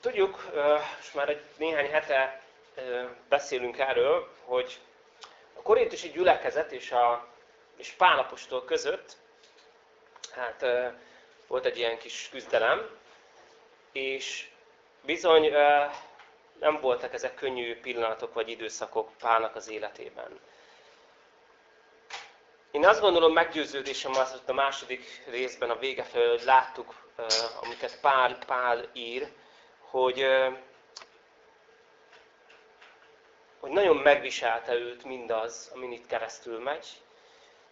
tudjuk, és már egy néhány hete beszélünk erről, hogy a korintusi gyülekezet és, a, és Pálapostól között hát volt egy ilyen kis küzdelem, és bizony nem voltak ezek könnyű pillanatok vagy időszakok Pálnak az életében. Én azt gondolom, meggyőződésem az, hogy a második részben, a vége felől, hogy láttuk, amiket Pál, Pál ír, hogy, hogy nagyon megviselte őt mindaz, amin itt keresztül megy.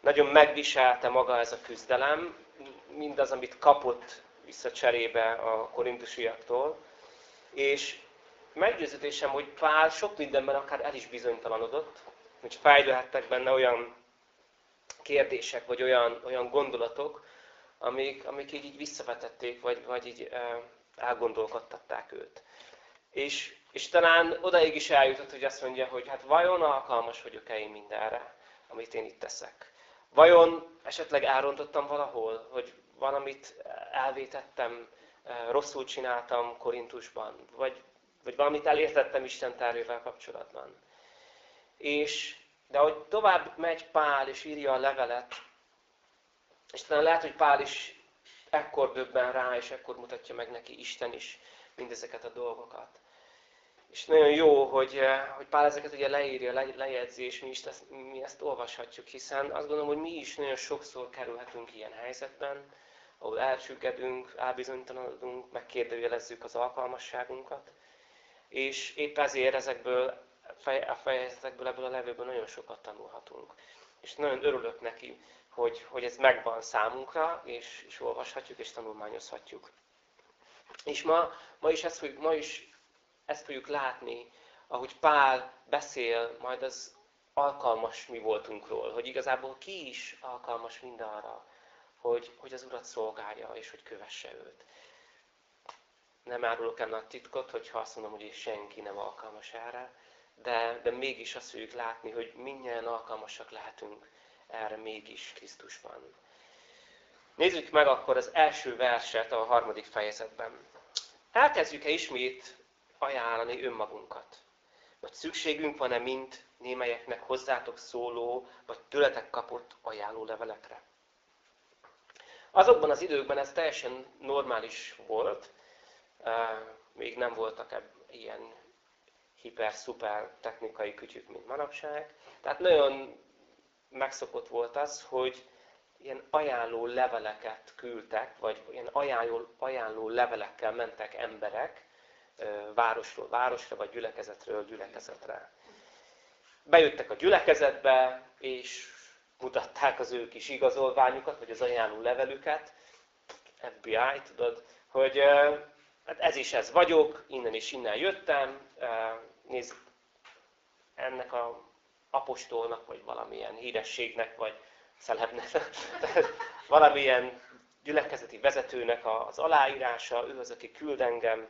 Nagyon megviselte maga ez a küzdelem, mindaz, amit kapott vissza cserébe a korintusiaktól. És meggyőződésem, hogy Pál sok mindenben akár el is bizonytalanodott, hogy fejlődhettek benne olyan kérdések, vagy olyan, olyan gondolatok, amik, amik így, így visszavetették, vagy, vagy így elgondolkodtatták őt. És, és talán odaig is eljutott, hogy azt mondja, hogy hát vajon alkalmas vagyok-e én mindenre, amit én itt teszek. Vajon esetleg elrontottam valahol, hogy valamit elvétettem, rosszul csináltam Korintusban, vagy, vagy valamit elértettem Isten tervével kapcsolatban. És, de hogy tovább megy Pál, és írja a levelet, és talán lehet, hogy Pál is ekkor döbben rá, és ekkor mutatja meg neki Isten is mindezeket a dolgokat. És nagyon jó, hogy, eh, hogy Pál ezeket ugye leírja, le, lejegyzi, és mi, is tesz, mi ezt olvashatjuk, hiszen azt gondolom, hogy mi is nagyon sokszor kerülhetünk ilyen helyzetben, ahol elcsüggedünk, elbizonytalanodunk, megkérdőjelezzük az alkalmasságunkat. És épp ezért ezekből a fejezetekből, ebből a levőből nagyon sokat tanulhatunk. És nagyon örülök neki, hogy, hogy ez megvan számunkra, és, és olvashatjuk, és tanulmányozhatjuk. És ma, ma, is ezt fogjuk, ma is ezt fogjuk látni, ahogy Pál beszél majd az alkalmas mi voltunkról, hogy igazából ki is alkalmas mindarra, hogy, hogy az Urat szolgálja, és hogy kövesse őt. Nem árulok ennek a titkot, hogyha azt mondom, hogy senki nem alkalmas erre, de, de mégis azt fogjuk látni, hogy mindjárt alkalmasak lehetünk erre mégis Krisztusban. Nézzük meg akkor az első verset a harmadik fejezetben. Elkezdjük-e ismét ajánlani önmagunkat? Vagy szükségünk van-e mint némelyeknek hozzátok szóló, vagy tőletek kapott ajánló levelekre? Azokban az időkben ez teljesen normális volt, még nem voltak ilyen hiper-szuper technikai kütyük, mint manapság. Tehát nagyon megszokott volt az, hogy ilyen ajánló leveleket küldtek, vagy ilyen ajánló, ajánló levelekkel mentek emberek városról városra, vagy gyülekezetről gyülekezetre. Bejöttek a gyülekezetbe, és mutatták az ő kis igazolványukat, vagy az ajánló levelüket, FBI, tudod, hogy hát ez is ez vagyok, innen és innen jöttem, nézd, ennek a apostolnak, vagy valamilyen hírességnek, vagy szelebnek, valamilyen gyülekezeti vezetőnek az aláírása, ő az, aki küld engem,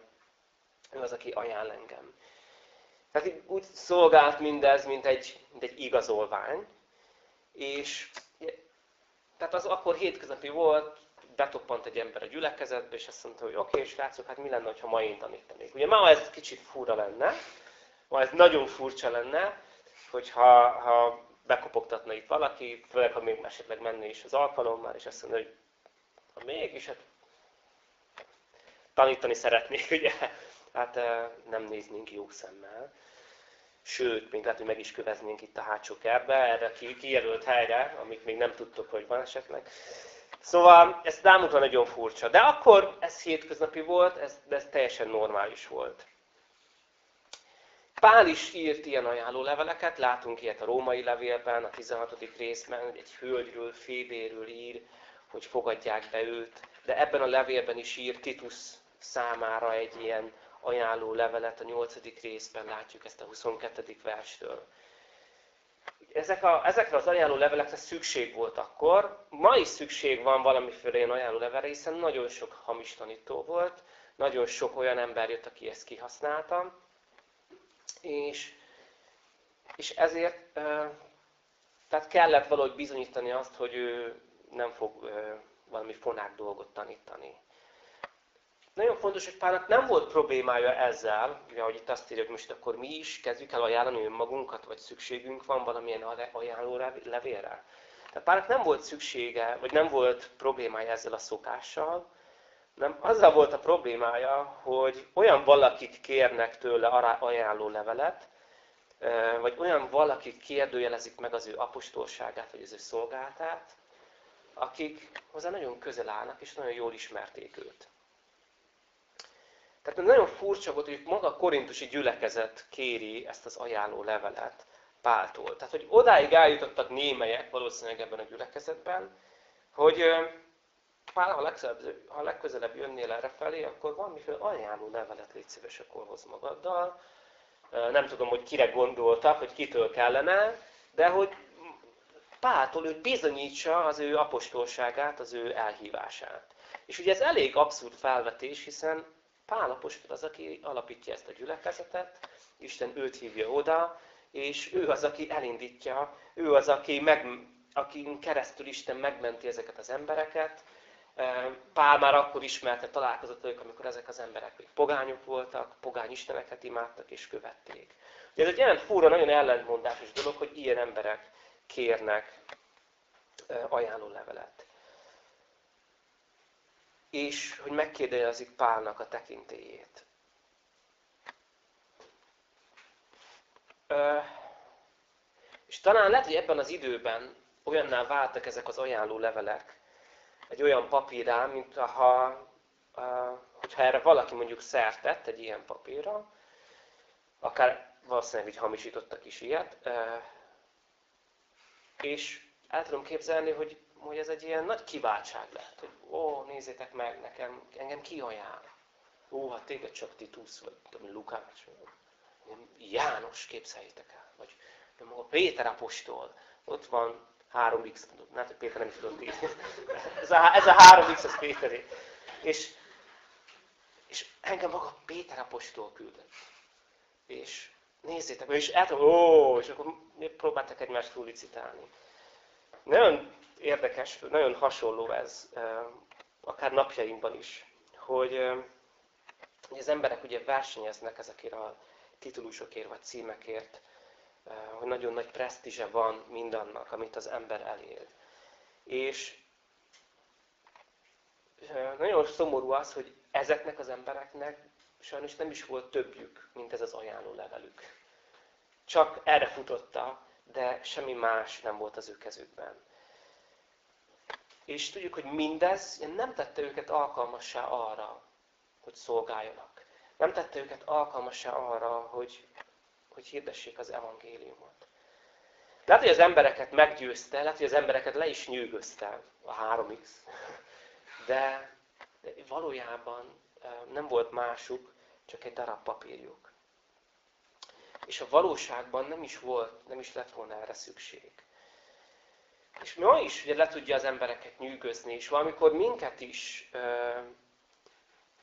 ő az, aki ajánl engem. Tehát úgy szolgált mindez, mint egy, mint egy igazolvány, és tehát az akkor hétköznapi volt, betoppant egy ember a gyülekezetbe, és azt mondta, hogy oké, okay, srácok, hát mi lenne, ha ma én tanítanék. Ugye ma ez kicsit fura lenne, ma ez nagyon furcsa lenne, hogyha ha bekopogtatna itt valaki, főleg, ha még esetleg menni is az alkalommal, és azt mondja, hogy ha mégis hát tanítani szeretnék, ugye, hát nem néznénk jó szemmel. Sőt, még lehet, hogy meg is köveznénk itt a hátsó kertbe, erre kijelölt helyre, amit még nem tudtok, hogy van esetleg. Szóval ez számunkra nagyon furcsa. De akkor ez hétköznapi volt, ez, de ez teljesen normális volt. Pál is írt ilyen ajánló leveleket, látunk ilyet a római levélben, a 16. részben, egy hölgyről, Fébéről ír, hogy fogadják be őt, de ebben a levélben is ír Titus számára egy ilyen ajánló levelet, a 8. részben látjuk ezt a 22. verstől. Ezek a, ezekre az ajánló levelekre szükség volt akkor, ma is szükség van valamiféle ilyen ajánló levelre, hiszen nagyon sok hamis tanító volt, nagyon sok olyan ember jött, aki ezt kihasználta, és, és ezért tehát kellett valahogy bizonyítani azt, hogy ő nem fog valami fonák dolgot tanítani. nagyon fontos, hogy Pálnak nem volt problémája ezzel, ugye, hogy itt azt írja, hogy most akkor mi is kezdjük el ajánlani önmagunkat, vagy szükségünk van valamilyen ajánló levélre. Tehát Pálnak nem volt szüksége, vagy nem volt problémája ezzel a szokással, nem azzal volt a problémája, hogy olyan valakik kérnek tőle ajánló levelet, vagy olyan valakik kérdőjelezik meg az ő apostolságát, vagy az ő szolgáltát, akik hozzá nagyon közel állnak, és nagyon jól ismerték őt. Tehát nagyon furcsa volt, hogy maga a korintusi gyülekezet kéri ezt az ajánló levelet Páltól. Tehát, hogy odáig eljutottak némelyek valószínűleg ebben a gyülekezetben, hogy Pál, ha legközelebb, ha legközelebb jönnél erre felé, akkor valamiféle ajánló levelet légy szíves, akkor hoz magaddal. Nem tudom, hogy kire gondoltak, hogy kitől kellene, de hogy Páltól ő bizonyítsa az ő apostolságát, az ő elhívását. És ugye ez elég abszurd felvetés, hiszen Pál apostol az, aki alapítja ezt a gyülekezetet, Isten őt hívja oda, és ő az, aki elindítja, ő az, aki meg, akin keresztül Isten megmenti ezeket az embereket. Pál már akkor ismerte, találkozott velük, amikor ezek az emberek pogányok voltak, pogány isteneket imádtak és követték. Ugye ez egy ilyen fúra, nagyon ellentmondásos dolog, hogy ilyen emberek kérnek ajánló levelet és hogy megkérdezi Pálnak a tekintélyét. És talán lehet, hogy ebben az időben olyanná váltak ezek az ajánló levelek, egy olyan papírá, mint ha, hogyha erre valaki mondjuk szert tett egy ilyen papírra, akár valószínűleg így hamisítottak is ilyet, és el tudom képzelni, hogy hogy ez egy ilyen nagy kiváltság lehet, hogy ó, nézzétek meg, nekem, engem ki ajánl. Ó, hát téged csak Titus, vagy tudom, Lukács, vagy János, képzeljétek el. Vagy maga Péter apostol, ott van 3x, hát hogy Péter nem is tudott írni. Ez a, ez a 3x az Péteré. És, és engem maga Péter apostol küldött. És nézzétek és el ó, és akkor próbáltak egymást túlicitálni. Nagyon érdekes, nagyon hasonló ez, akár napjainkban is, hogy, hogy az emberek ugye versenyeznek ezekért a titulusokért vagy címekért, hogy nagyon nagy presztízse van mindannak, amit az ember elér. És nagyon szomorú az, hogy ezeknek az embereknek sajnos nem is volt többjük, mint ez az ajánló levelük. Csak erre futotta, de semmi más nem volt az ő kezükben. És tudjuk, hogy mindez nem tette őket alkalmassá arra, hogy szolgáljanak. Nem tette őket alkalmassá arra, hogy, hogy hirdessék az evangéliumot. Lehet, hogy az embereket meggyőzte, lehet, hogy az embereket le is nyűgözte a 3x, de, de valójában nem volt másuk, csak egy darab papírjuk. És a valóságban nem is volt, nem is lett volna erre szükség. És ma is ugye le tudja az embereket nyűgözni, és valamikor minket is,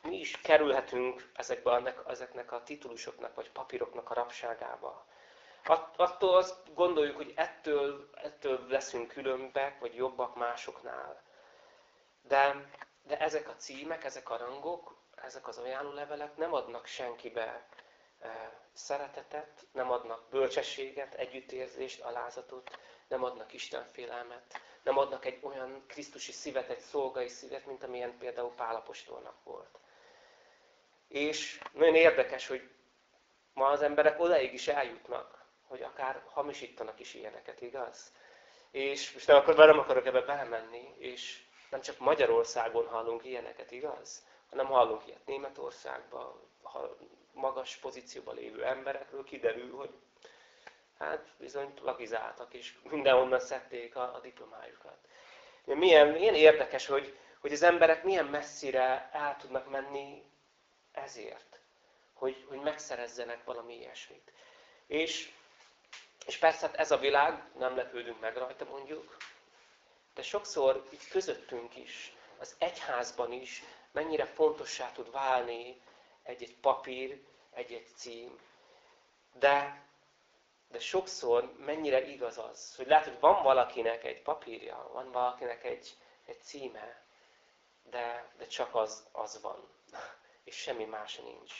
mi is kerülhetünk ezekbe, ezeknek a titulusoknak, vagy papíroknak a rabságába. Attól azt gondoljuk, hogy ettől, ettől leszünk különbek, vagy jobbak másoknál. De, de ezek a címek, ezek a rangok, ezek az ajánlólevelek nem adnak senkibe szeretetet, nem adnak bölcsességet, együttérzést, alázatot, nem adnak Isten félelmet, nem adnak egy olyan Krisztusi szívet, egy szolgai szívet, mint amilyen például Pálapostolnak volt. És nagyon érdekes, hogy ma az emberek odaig is eljutnak, hogy akár hamisítanak is ilyeneket, igaz? És most nem, akar, nem akarok ebbe belemenni, és nem csak Magyarországon hallunk ilyeneket, igaz? Hanem hallunk ilyet Németországban, magas pozícióban lévő emberekről kiderül, hogy hát bizony plagizáltak, és mindenhonnan szedték a, a diplomájukat. Milyen, milyen érdekes, hogy, hogy az emberek milyen messzire el tudnak menni ezért, hogy, hogy megszerezzenek valami ilyesmit. És, és persze hát ez a világ, nem lepődünk meg rajta mondjuk, de sokszor itt közöttünk is, az egyházban is mennyire fontossá tud válni egy-egy papír, egy-egy cím. De de sokszor mennyire igaz az, hogy lehet, hogy van valakinek egy papírja, van valakinek egy, egy címe, de, de csak az, az van. És semmi más nincs.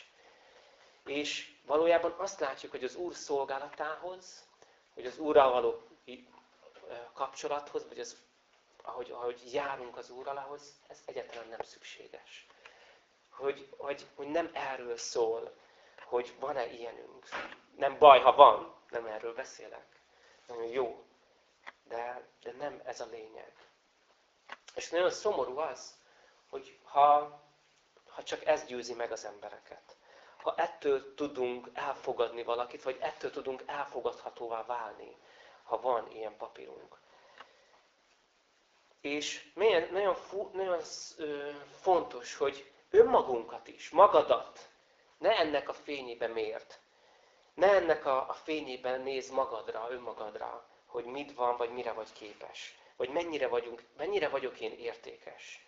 És valójában azt látjuk, hogy az Úr szolgálatához, hogy az Úrral való kapcsolathoz, vagy az, ahogy, ahogy járunk az Úrral, ahhoz, ez egyáltalán nem szükséges. Hogy, hogy, hogy nem erről szól, hogy van-e ilyenünk. Nem baj, ha van, nem erről beszélek. Nagyon jó. De, de nem ez a lényeg. És nagyon szomorú az, hogy ha, ha csak ez győzi meg az embereket. Ha ettől tudunk elfogadni valakit, vagy ettől tudunk elfogadhatóvá válni, ha van ilyen papírunk. És milyen, nagyon, nagyon fontos, hogy önmagunkat is, magadat, ne ennek a fényében mért. Ne ennek a, a fényében néz magadra, önmagadra, hogy mit van, vagy mire vagy képes. Vagy mennyire, vagyunk, mennyire vagyok én értékes.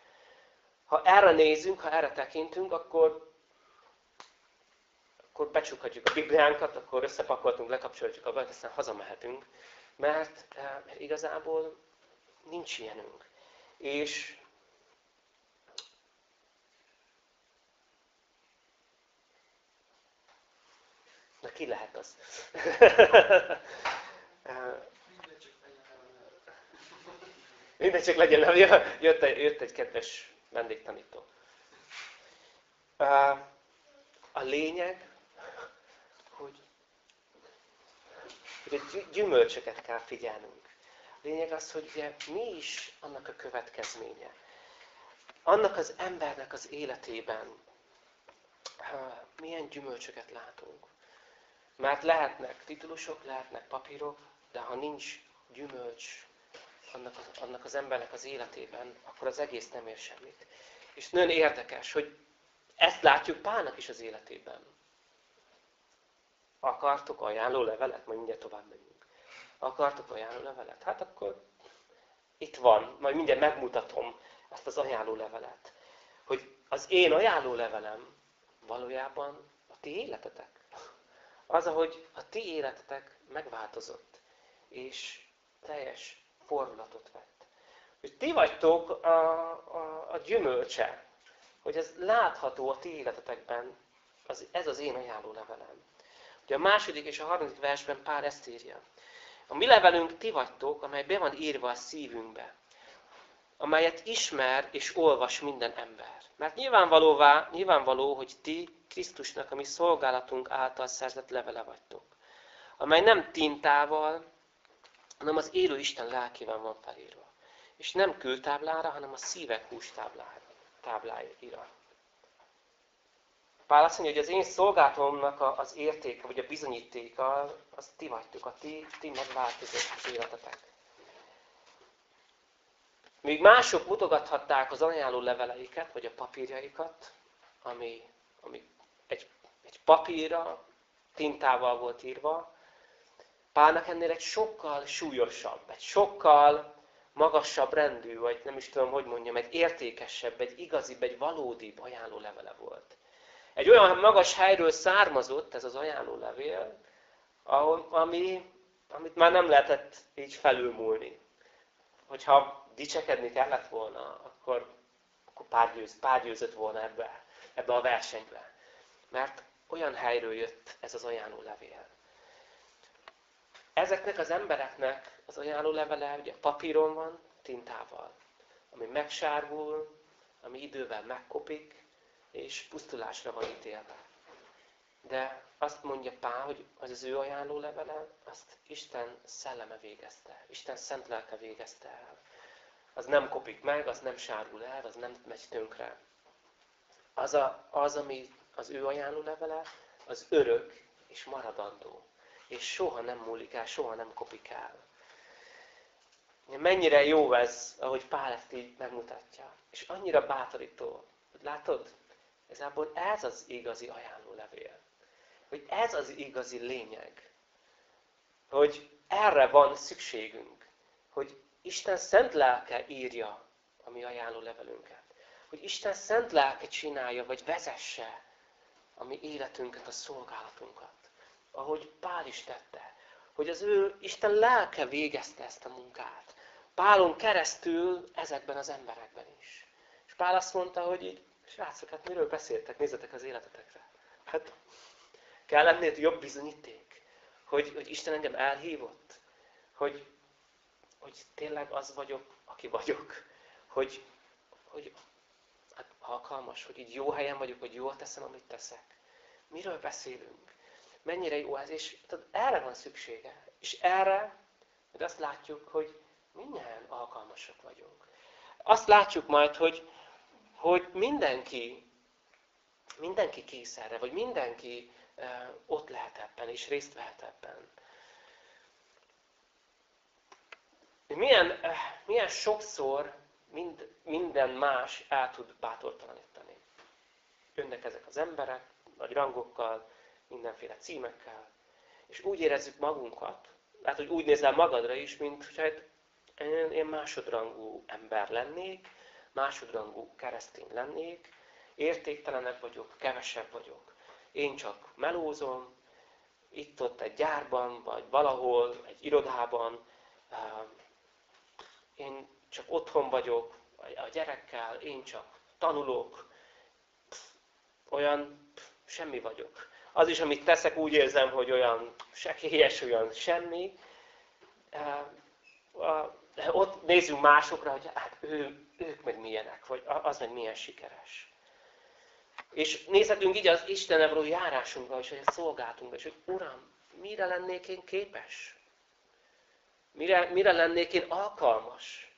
Ha erre nézünk, ha erre tekintünk, akkor, akkor becsukhatjuk a Bibliánkat, akkor összepakoltunk, lekapcsoljuk a bajt, aztán hazamehetünk. Mert, mert eh, igazából nincs ilyenünk. És Na ki lehet az? Mindegy csak legyen, jött egy, jött egy kedves vendégtanító. A lényeg, hogy, hogy a gyümölcsöket kell figyelnünk. A lényeg az, hogy ugye mi is annak a következménye. Annak az embernek az életében milyen gyümölcsöket látunk. Mert lehetnek titulusok, lehetnek papírok, de ha nincs gyümölcs annak az, annak az embernek az életében, akkor az egész nem ér semmit. És nagyon érdekes, hogy ezt látjuk Pálnak is az életében. Akartok ajánló levelet? Majd mindjárt tovább megyünk. Akartok ajánló levelet? Hát akkor itt van, majd mindjárt megmutatom ezt az ajánló levelet. Hogy az én ajánló levelem valójában a ti életetek. Az, ahogy a ti életetek megváltozott, és teljes fordulatot vett. Hogy ti vagytok a, a, a gyümölcse, hogy ez látható a ti életetekben, az, ez az én ajánló levelem. Ugye a második és a harmadik versben pár ezt írja. A mi levelünk ti vagytok, amely be van írva a szívünkbe, amelyet ismer és olvas minden ember. Mert nyilvánvalóvá, nyilvánvaló, hogy ti Krisztusnak a mi szolgálatunk által szerzett levele vagytok, amely nem tintával, hanem az élő Isten lelkében van felírva. És nem kültáblára, hanem a szívek hústáblára, tábláira. Pál azt mondja, hogy az én szolgálatomnak az értéke, vagy a bizonyítéka, az ti vagytok, a ti, ti megváltozott életetek. Míg mások mutogathatták az ajánló leveleiket, vagy a papírjaikat, ami, ami egy, egy papírra, tintával volt írva, Pálnak ennél egy sokkal súlyosabb, egy sokkal magasabb rendű, vagy nem is tudom, hogy mondjam, egy értékesebb, egy igazibb, egy valódi ajánló levele volt. Egy olyan magas helyről származott ez az ajánló levél, ami, amit már nem lehetett így felülmúlni. Hogyha dicsekedni kellett volna, akkor, akkor pár, győz, pár győzött volna ebbe, ebbe a versenybe. Mert olyan helyről jött ez az ajánló levél. Ezeknek az embereknek az ajánló levele ugye papíron van, tintával, ami megsárgul, ami idővel megkopik, és pusztulásra van ítélve. De azt mondja Pál, hogy az az ő ajánló levele, azt Isten szelleme végezte, Isten szent lelke végezte el. Az nem kopik meg, az nem sárgul el, az nem megy tönkre. Az, a, az ami az ő ajánló levele, az örök és maradandó. És soha nem múlik el, soha nem kopik el. Mennyire jó ez, ahogy Pál ezt így megmutatja. És annyira bátorító. Látod? Ezából ez az igazi ajánló levél. Hogy ez az igazi lényeg. Hogy erre van szükségünk. Hogy Isten szent lelke írja a mi ajánló levelünket. Hogy Isten szent lelke csinálja, vagy vezesse a mi életünket, a szolgálatunkat. Ahogy Pál is tette. Hogy az ő Isten lelke végezte ezt a munkát. Pálon keresztül ezekben az emberekben is. És Pál azt mondta, hogy így, srácok, hát miről beszéltek, nézzetek az életetekre. Hát kell ennél jobb bizonyíték, hogy, hogy Isten engem elhívott, hogy, hogy tényleg az vagyok, aki vagyok, hogy, hogy hát alkalmas, hogy így jó helyen vagyok, hogy jól teszem, amit teszek. Miről beszélünk? Mennyire jó ez, és tudod, erre van szüksége. És erre, hogy azt látjuk, hogy mindjárt alkalmasak vagyunk. Azt látjuk majd, hogy, hogy mindenki, mindenki kész erre, vagy mindenki uh, ott lehet ebben, és részt vehet ebben. Milyen, uh, milyen sokszor mind, minden más el tud bátortalanítani. Jönnek ezek az emberek, nagy rangokkal, mindenféle címekkel, és úgy érezzük magunkat, lehet, hogy úgy nézel magadra is, mint hogy hát én, másodrangú ember lennék, másodrangú keresztény lennék, értéktelenebb vagyok, kevesebb vagyok. Én csak melózom, itt-ott egy gyárban, vagy valahol, egy irodában, én csak otthon vagyok, a gyerekkel, én csak tanulok, olyan semmi vagyok. Az is, amit teszek, úgy érzem, hogy olyan sekélyes, olyan semmi. Ott nézzünk másokra, hogy hát ő, ők meg milyenek, vagy az meg milyen sikeres. És nézhetünk így az Isten való járásunkra, és a szolgáltunkra, és hogy Uram, mire lennék én képes? Mire, mire lennék én alkalmas?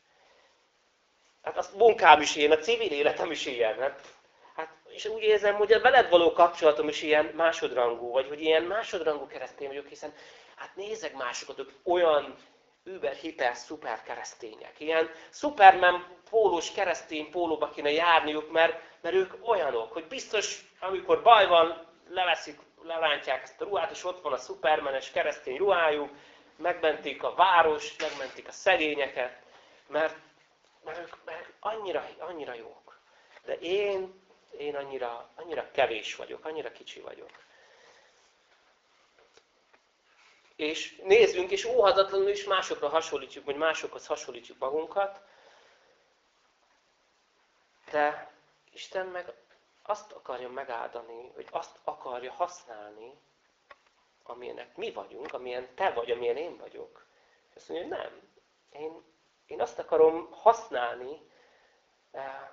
Hát a munkám is ilyen, a civil életem is ilyen. Hát Hát, és úgy érzem, hogy a veled való kapcsolatom is ilyen másodrangú, vagy hogy ilyen másodrangú keresztény vagyok, hiszen hát nézek másokat, ők olyan über, hiper, szuper keresztények. Ilyen Superman pólós keresztény pólóba kéne járniuk, mert, mert ők olyanok, hogy biztos, amikor baj van, leveszik, lelántják ezt a ruhát, és ott van a szupermenes keresztény ruhájuk, megmentik a város, megmentik a szegényeket, mert, mert ők mert annyira, annyira jók. De én én annyira, annyira kevés vagyok, annyira kicsi vagyok. És nézzünk, és óhatatlanul is másokra hasonlítjuk, vagy másokhoz hasonlítjuk magunkat, de Isten meg azt akarja megáldani, hogy azt akarja használni, amilyenek mi vagyunk, amilyen te vagy, amilyen én vagyok. És azt mondja, hogy nem. Én, én azt akarom használni, eh,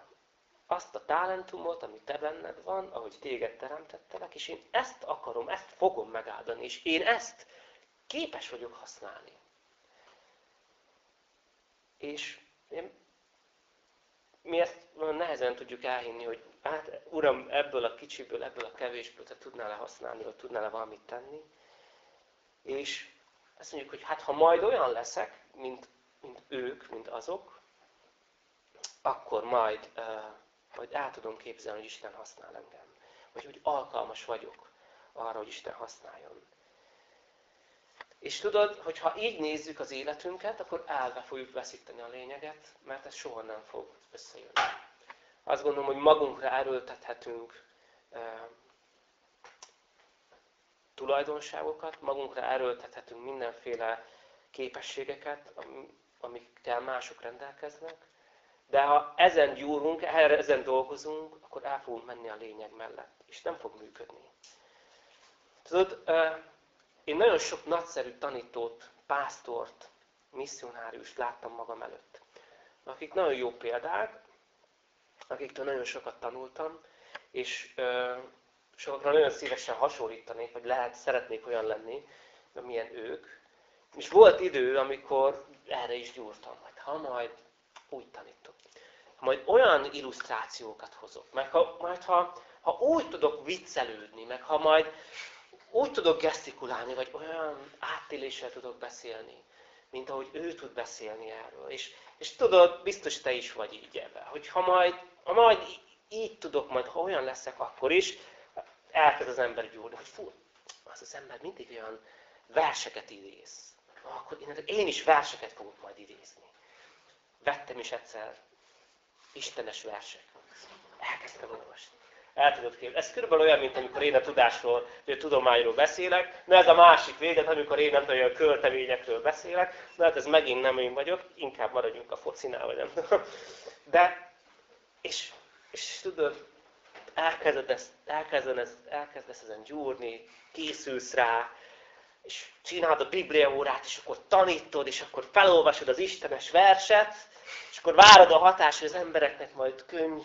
azt a talentumot, ami te benned van, ahogy téged teremtettelek, és én ezt akarom, ezt fogom megáldani, és én ezt képes vagyok használni. És én, mi ezt nehezen tudjuk elhinni, hogy hát Uram, ebből a kicsiből, ebből a kevésből te tudnál-e használni, vagy tudnál-e valamit tenni. És azt mondjuk, hogy hát ha majd olyan leszek, mint, mint ők, mint azok, akkor majd uh, majd el tudom képzelni, hogy Isten használ engem. Vagy hogy alkalmas vagyok arra, hogy Isten használjon. És tudod, hogy ha így nézzük az életünket, akkor elve fogjuk veszíteni a lényeget, mert ez soha nem fog összejönni. Azt gondolom, hogy magunkra erőltethetünk e, tulajdonságokat, magunkra erőltethetünk mindenféle képességeket, amikkel mások rendelkeznek, de ha ezen gyúrunk, ezen dolgozunk, akkor el fogunk menni a lényeg mellett, és nem fog működni. Tudod, én nagyon sok nagyszerű tanítót, pásztort, misszionáriust láttam magam előtt. Akik nagyon jó példák, akiktől nagyon sokat tanultam, és sokakra nagyon szívesen hasonlítanék, vagy lehet, szeretnék olyan lenni, milyen ők. És volt idő, amikor erre is gyúrtam, hogy ha majd úgy tanítok. Majd olyan illusztrációkat hozok, meg ha, majd ha, ha úgy tudok viccelődni, meg ha majd úgy tudok gesztikulálni, vagy olyan áttéléssel tudok beszélni, mint ahogy ő tud beszélni erről. És, és tudod, biztos te is vagy így ebben, hogy ha majd, ha majd így tudok, majd ha olyan leszek, akkor is elkezd az ember gyúrni, hogy fú, az az ember mindig olyan verseket idéz. Akkor én is verseket fogok majd idézni vettem is egyszer istenes versek. Elkezdtem olvasni. El tudod képzelni. Ez körülbelül olyan, mint amikor én a tudásról, vagy a tudományról beszélek. Na ez a másik véget, amikor én nem tudom, a költeményekről beszélek. Na hát ez megint nem én vagyok, inkább maradjunk a focinál, vagy nem tudom. De, és és tudod, elkezded ezt, elkezded ezt, elkezdesz ezen gyúrni, készülsz rá, és csinálod a Biblia órát, és akkor tanítod, és akkor felolvasod az Istenes verset, és akkor várod a hatás, hogy az embereknek majd könny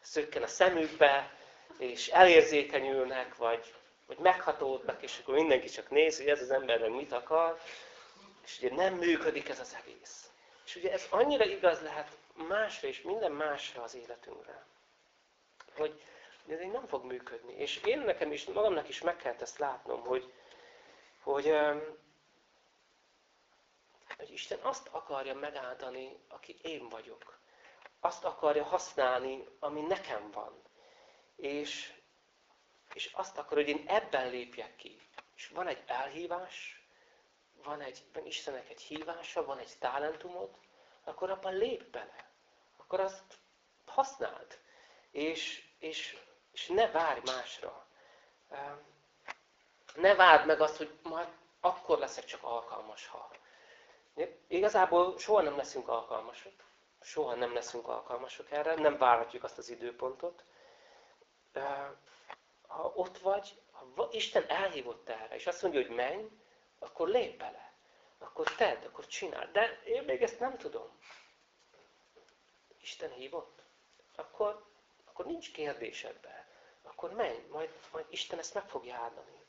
szökken a szemükbe, és elérzékenyülnek, vagy, vagy meghatódnak, és akkor mindenki csak nézi, hogy ez az ember mit akar, és ugye nem működik ez az egész. És ugye ez annyira igaz lehet másra és minden másra az életünkre, hogy ez így nem fog működni. És én nekem is, magamnak is meg kellett ezt látnom, hogy, hogy, hogy Isten azt akarja megáldani, aki én vagyok. Azt akarja használni, ami nekem van. És, és azt akar, hogy én ebben lépjek ki. És van egy elhívás, van, egy, van Istennek egy hívása, van egy talentumod, akkor abban lép bele. Akkor azt használd. És, és, és ne várj másra. Ne várd meg azt, hogy majd akkor leszek csak alkalmas, ha. Igazából soha nem leszünk alkalmasok. Soha nem leszünk alkalmasok erre, nem várhatjuk azt az időpontot. Ha ott vagy, ha Isten elhívott erre, és azt mondja, hogy menj, akkor lép bele. Akkor tedd, akkor csináld. De én még ezt nem tudom. Isten hívott. Akkor, akkor nincs kérdésedben. Akkor menj, majd, majd Isten ezt meg fogja áldani.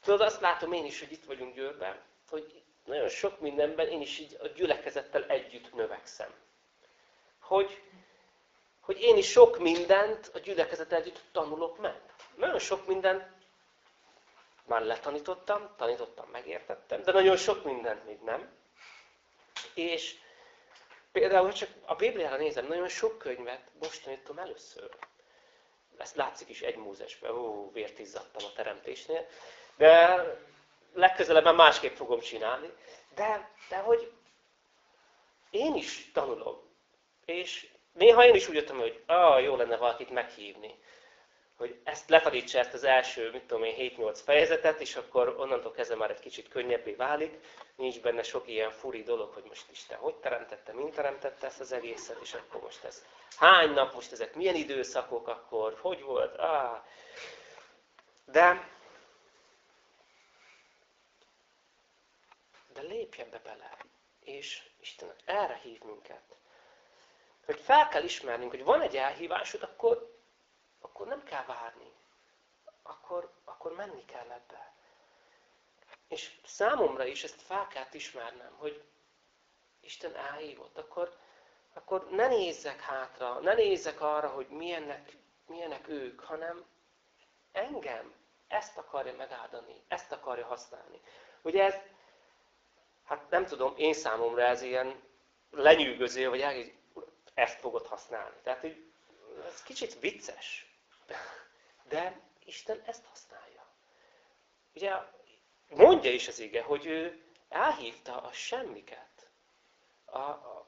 Tudod, azt látom én is, hogy itt vagyunk Győrben, hogy nagyon sok mindenben én is így a gyülekezettel együtt növekszem. Hogy, hogy én is sok mindent a gyülekezettel együtt tanulok meg. Nagyon sok mindent már letanítottam, tanítottam, megértettem, de nagyon sok mindent még nem. És például, ha csak a Bibliára nézem, nagyon sok könyvet most tanítom először. Ezt látszik is egy múzesben, ó, vért izzadtam a teremtésnél. De legközelebb már másképp fogom csinálni. De, de hogy én is tanulom. És néha én is úgy jöttem, hogy ah, jó lenne valakit meghívni. Hogy ezt letanítsa ezt az első, mit tudom én, 7-8 fejezetet, és akkor onnantól kezdve már egy kicsit könnyebbé válik. Nincs benne sok ilyen furi dolog, hogy most Isten hogy teremtette, mint teremtette ezt az egészet, és akkor most ez hány nap, most ezek milyen időszakok, akkor hogy volt, ah. De de lépj ebbe bele. És Isten erre hív minket. Hogy fel kell ismernünk, hogy van egy elhívásod, akkor, akkor nem kell várni. Akkor, akkor menni kell ebbe. És számomra is ezt fel kell ismernem, hogy Isten elhívott, akkor, akkor ne nézzek hátra, ne nézzek arra, hogy milyenek, milyenek ők, hanem engem ezt akarja megáldani, ezt akarja használni. Ugye ez hát nem tudom, én számomra ez ilyen lenyűgöző, hogy ezt fogod használni. Tehát így, ez kicsit vicces. De Isten ezt használja. Ugye mondja is az ige, hogy ő elhívta a semmiket, a, a,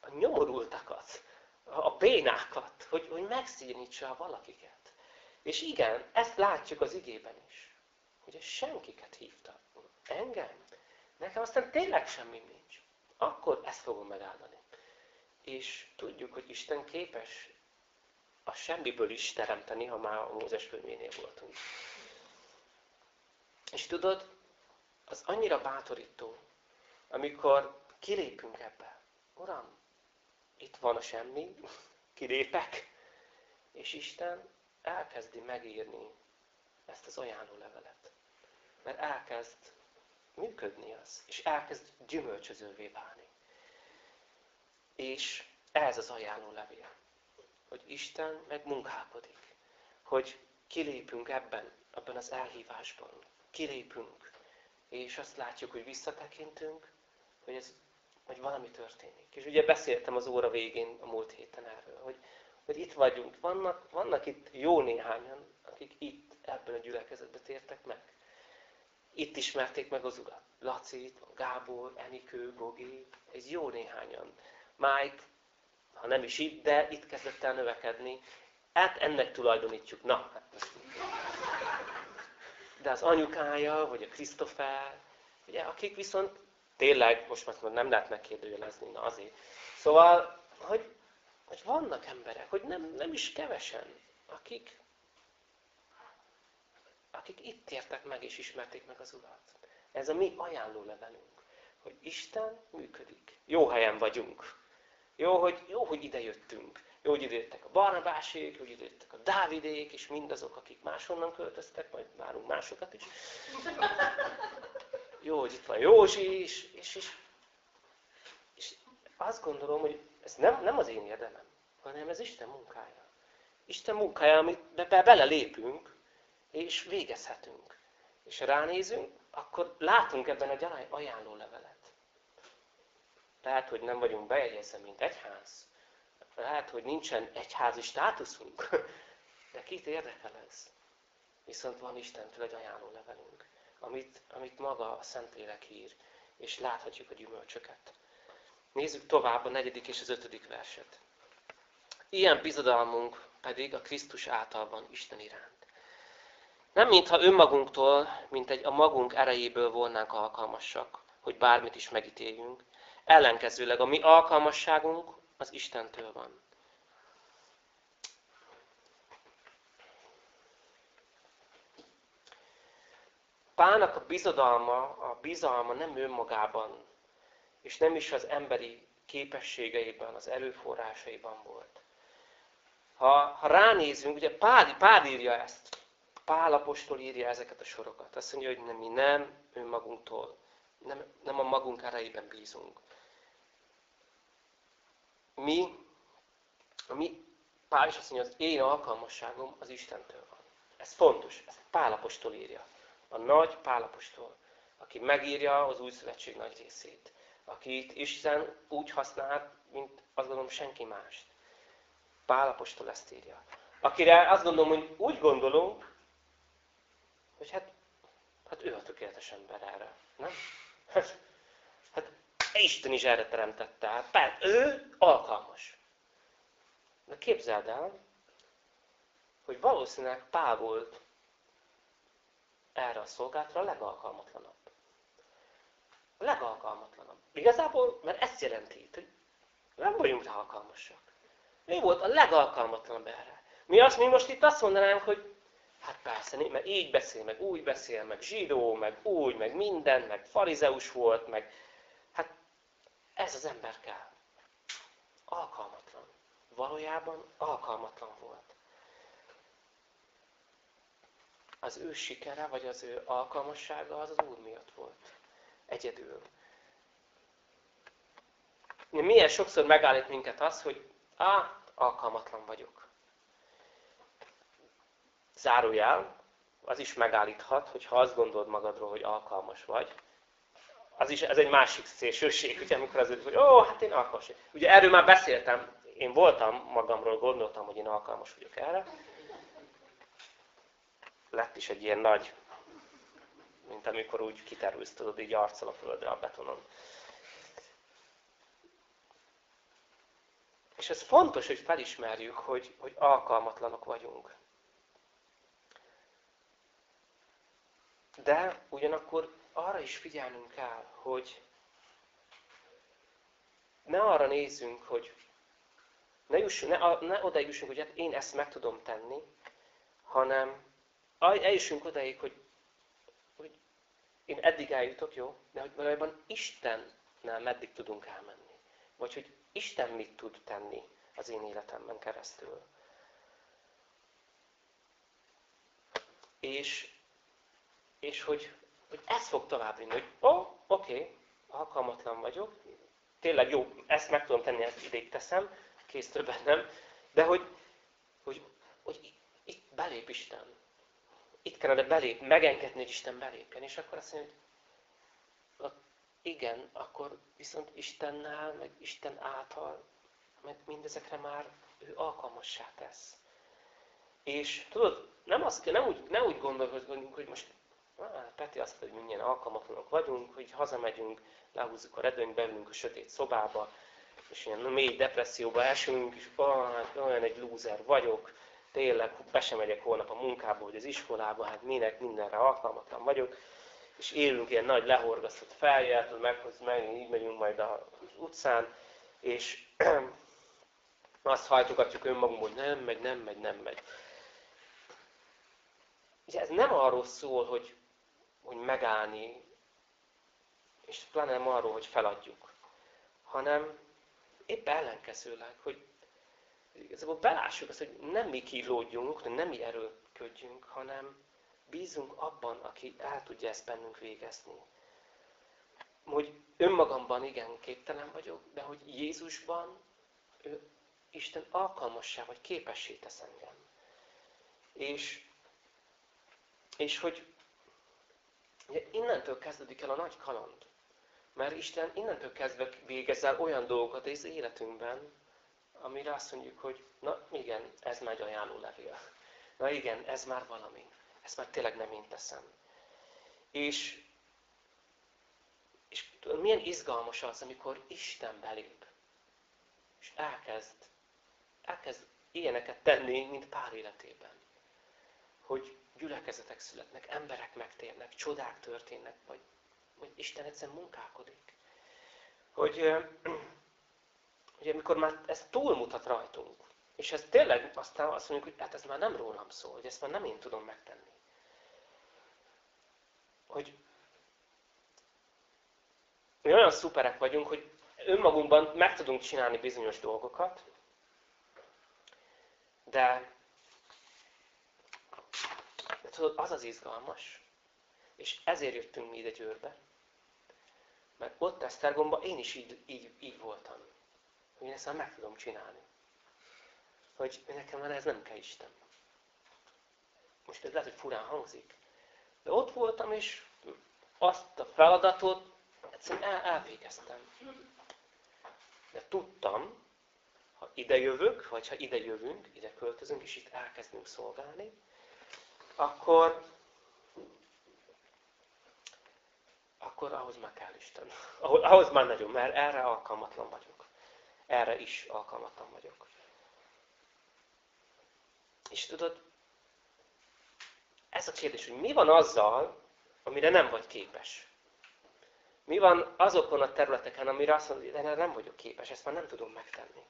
a nyomorultakat, a bénákat, hogy, hogy megszínítsa valakiket. És igen, ezt látjuk az igében is, hogy senkiket hívta. Engem, Nekem aztán tényleg semmi nincs. Akkor ezt fogom megáldani. És tudjuk, hogy Isten képes a semmiből is teremteni, ha már a Mózes könyvénél voltunk. És tudod, az annyira bátorító, amikor kilépünk ebbe. Uram, itt van a semmi, kilépek, és Isten elkezdi megírni ezt az ajánló levelet. Mert elkezd működni az, és elkezd gyümölcsözővé válni. És ez az ajánló levél, hogy Isten megmunkálkodik, hogy kilépünk ebben, abban az elhívásban, kilépünk, és azt látjuk, hogy visszatekintünk, hogy, ez, hogy valami történik. És ugye beszéltem az óra végén a múlt héten erről, hogy, hogy itt vagyunk. Vannak, vannak itt jó néhányan, akik itt ebben a gyülekezetben tértek meg. Itt ismerték meg az Urat. Laci, Gábor, Enikő, Gogi, ez jó néhányan. Mike, ha nem is itt, de itt kezdett el növekedni. Hát ennek tulajdonítjuk. Na, hát De az anyukája, vagy a Krisztofer, ugye, akik viszont tényleg, most már nem lehet megkérdőjelezni, na azért. Szóval, hogy hogy vannak emberek, hogy nem, nem is kevesen, akik, akik itt értek meg és ismerték meg az Urat. Ez a mi ajánló levelünk, hogy Isten működik. Jó helyen vagyunk. Jó, hogy, jó, hogy ide jöttünk. Jó, hogy ide jöttek a Barnabásék, jó, hogy ide jöttek a Dávidék, és mindazok, akik máshonnan költöztek, majd várunk másokat is. Jó, hogy itt van Józsi is, és, és, és azt gondolom, hogy ez nem, nem az én érdemem, hanem ez Isten munkája. Isten munkája, be, belelépünk, és végezhetünk. És ránézünk, akkor látunk ebben egy ajánló levelet. Lehet, hogy nem vagyunk bejegyezve, mint egyház. Lehet, hogy nincsen egyházi státuszunk. De kit érdekel ez? Viszont van Istentől egy ajánló levelünk, amit, amit maga a Szentlélek ír, és láthatjuk a gyümölcsöket. Nézzük tovább a negyedik és az ötödik verset. Ilyen bizodalmunk pedig a Krisztus által van Isten iránt. Nem mintha önmagunktól, mint egy a magunk erejéből volnánk alkalmasak, hogy bármit is megítéljünk. Ellenkezőleg a mi alkalmasságunk az Istentől van. Pálnak a bizodalma, a bizalma nem önmagában, és nem is az emberi képességeiben, az erőforrásaiban volt. Ha, ha ránézünk, ugye Pál, Pál írja ezt, Pál apostol írja ezeket a sorokat. Azt mondja, hogy nem, mi nem önmagunktól, nem, nem a magunk erejében bízunk. Mi, mi, Pál is azt mondja, az én alkalmasságom az Istentől van. Ez fontos, ezt Pál apostol írja. A nagy Pál apostol, aki megírja az új szövetség nagy részét. Akit Isten úgy használ, mint azt gondolom senki mást. Pál apostol ezt írja. Akire azt gondolom, hogy úgy gondolunk, hogy hát, hát ő a tökéletes ember erre. Nem? Hát, hát Isten is erre teremtette. Hát, persze, ő alkalmas. De képzeld el, hogy valószínűleg Pál volt erre a szolgálatra a legalkalmatlanabb. A legalkalmatlanabb. Igazából, mert ezt jelenti, hogy nem vagyunk rá alkalmasak. Mi volt a legalkalmatlanabb erre? Mi azt, mi most itt azt mondanánk, hogy hát persze, mert így beszél, meg úgy beszél, meg zsidó, meg úgy, meg minden, meg farizeus volt, meg hát ez az ember kell. Alkalmatlan. Valójában alkalmatlan volt. Az ő sikere, vagy az ő alkalmassága az az Úr miatt volt. Egyedül. Milyen sokszor megállít minket az, hogy Á, alkalmatlan vagyok. Zárójel, az is megállíthat, hogy ha azt gondolod magadról, hogy alkalmas vagy, az is, ez egy másik szélsőség, ugye, amikor az, hogy ó, hát én alkalmas vagyok. Ugye erről már beszéltem, én voltam magamról, gondoltam, hogy én alkalmas vagyok erre. Lett is egy ilyen nagy, mint amikor úgy kiterülsz, tudod, így arccal a földre a betonon. És ez fontos, hogy felismerjük, hogy, hogy alkalmatlanok vagyunk. De ugyanakkor arra is figyelnünk kell, hogy ne arra nézzünk, hogy ne, jussunk, ne, ne oda jussunk, hogy hát én ezt meg tudom tenni, hanem eljussunk odaig, hogy, hogy én eddig eljutok, jó, de hogy valójában Istennel meddig tudunk elmenni. Vagy hogy Isten mit tud tenni az én életemben keresztül. És, és hogy, hogy ez fog tovább vinni, hogy ó, oké, okay, alkalmatlan vagyok, tényleg jó, ezt meg tudom tenni, ezt idég teszem, kész többet nem, de hogy, hogy, hogy itt belép Isten. Itt kellene belép, megengedni, hogy Isten belépjen, és akkor azt mondja, hogy igen, akkor viszont Istennel, meg Isten által, meg mindezekre már ő alkalmassá tesz. És tudod, nem, azt, nem, úgy, nem úgy gondolkodunk, hogy most ah, Peti azt mondja, hogy milyen alkalmatlanok vagyunk, hogy hazamegyünk, lehúzzuk a redőnyt, beülünk a sötét szobába, és ilyen mély depresszióba esünk, és ah, hát olyan egy lúzer vagyok, tényleg be sem megyek holnap a munkába, vagy az iskolába, hát minek mindenre alkalmatlan vagyok és élünk ilyen nagy lehorgasztott feljel, meghoz meg, így megyünk majd az utcán, és azt hajtogatjuk önmagunk, hogy nem megy, nem megy, nem megy. Ugye ez nem arról szól, hogy, hogy megállni, és pláne nem arról, hogy feladjuk, hanem épp ellenkezőleg, hogy igazából belássuk azt, hogy nem mi kilódjunk, nem mi erőködjünk, hanem bízunk abban, aki el tudja ezt bennünk végezni. Hogy önmagamban igen képtelen vagyok, de hogy Jézusban ő, Isten alkalmassá vagy képessé tesz engem. És, és hogy ugye innentől kezdődik el a nagy kaland. Mert Isten innentől kezdve végez el olyan dolgokat az életünkben, amire azt mondjuk, hogy na igen, ez már egy ajánló levél. Na igen, ez már valami. Ezt már tényleg nem én teszem. És, és milyen izgalmas az, amikor Isten belép. És elkezd, elkezd ilyeneket tenni, mint pár életében. Hogy gyülekezetek születnek, emberek megtérnek, csodák történnek, vagy, vagy Isten egyszerűen munkálkodik. Hogy, hogy amikor már ez túlmutat rajtunk, és ez tényleg aztán azt mondjuk, hogy hát ez már nem rólam szól, hogy ezt már nem én tudom megtenni hogy mi olyan szuperek vagyunk, hogy önmagunkban meg tudunk csinálni bizonyos dolgokat, de, tudod, az az izgalmas, és ezért jöttünk mi ide Győrbe, mert ott Esztergomban én is így, így, így voltam. Hogy én ezt már meg tudom csinálni. Hogy nekem már ez nem kell Isten. Most ez lehet, hogy furán hangzik. De ott voltam, és azt a feladatot egyszerűen el, elvégeztem. De tudtam, ha ide jövök, vagy ha ide jövünk, ide költözünk, és itt elkezdünk szolgálni, akkor, akkor ahhoz már kell Isten. Ahhoz már nagyon, mert erre alkalmatlan vagyok. Erre is alkalmatlan vagyok. És tudod, ez a kérdés, hogy mi van azzal, amire nem vagy képes? Mi van azokon a területeken, amire azt mondod, de nem vagyok képes, ezt már nem tudom megtenni.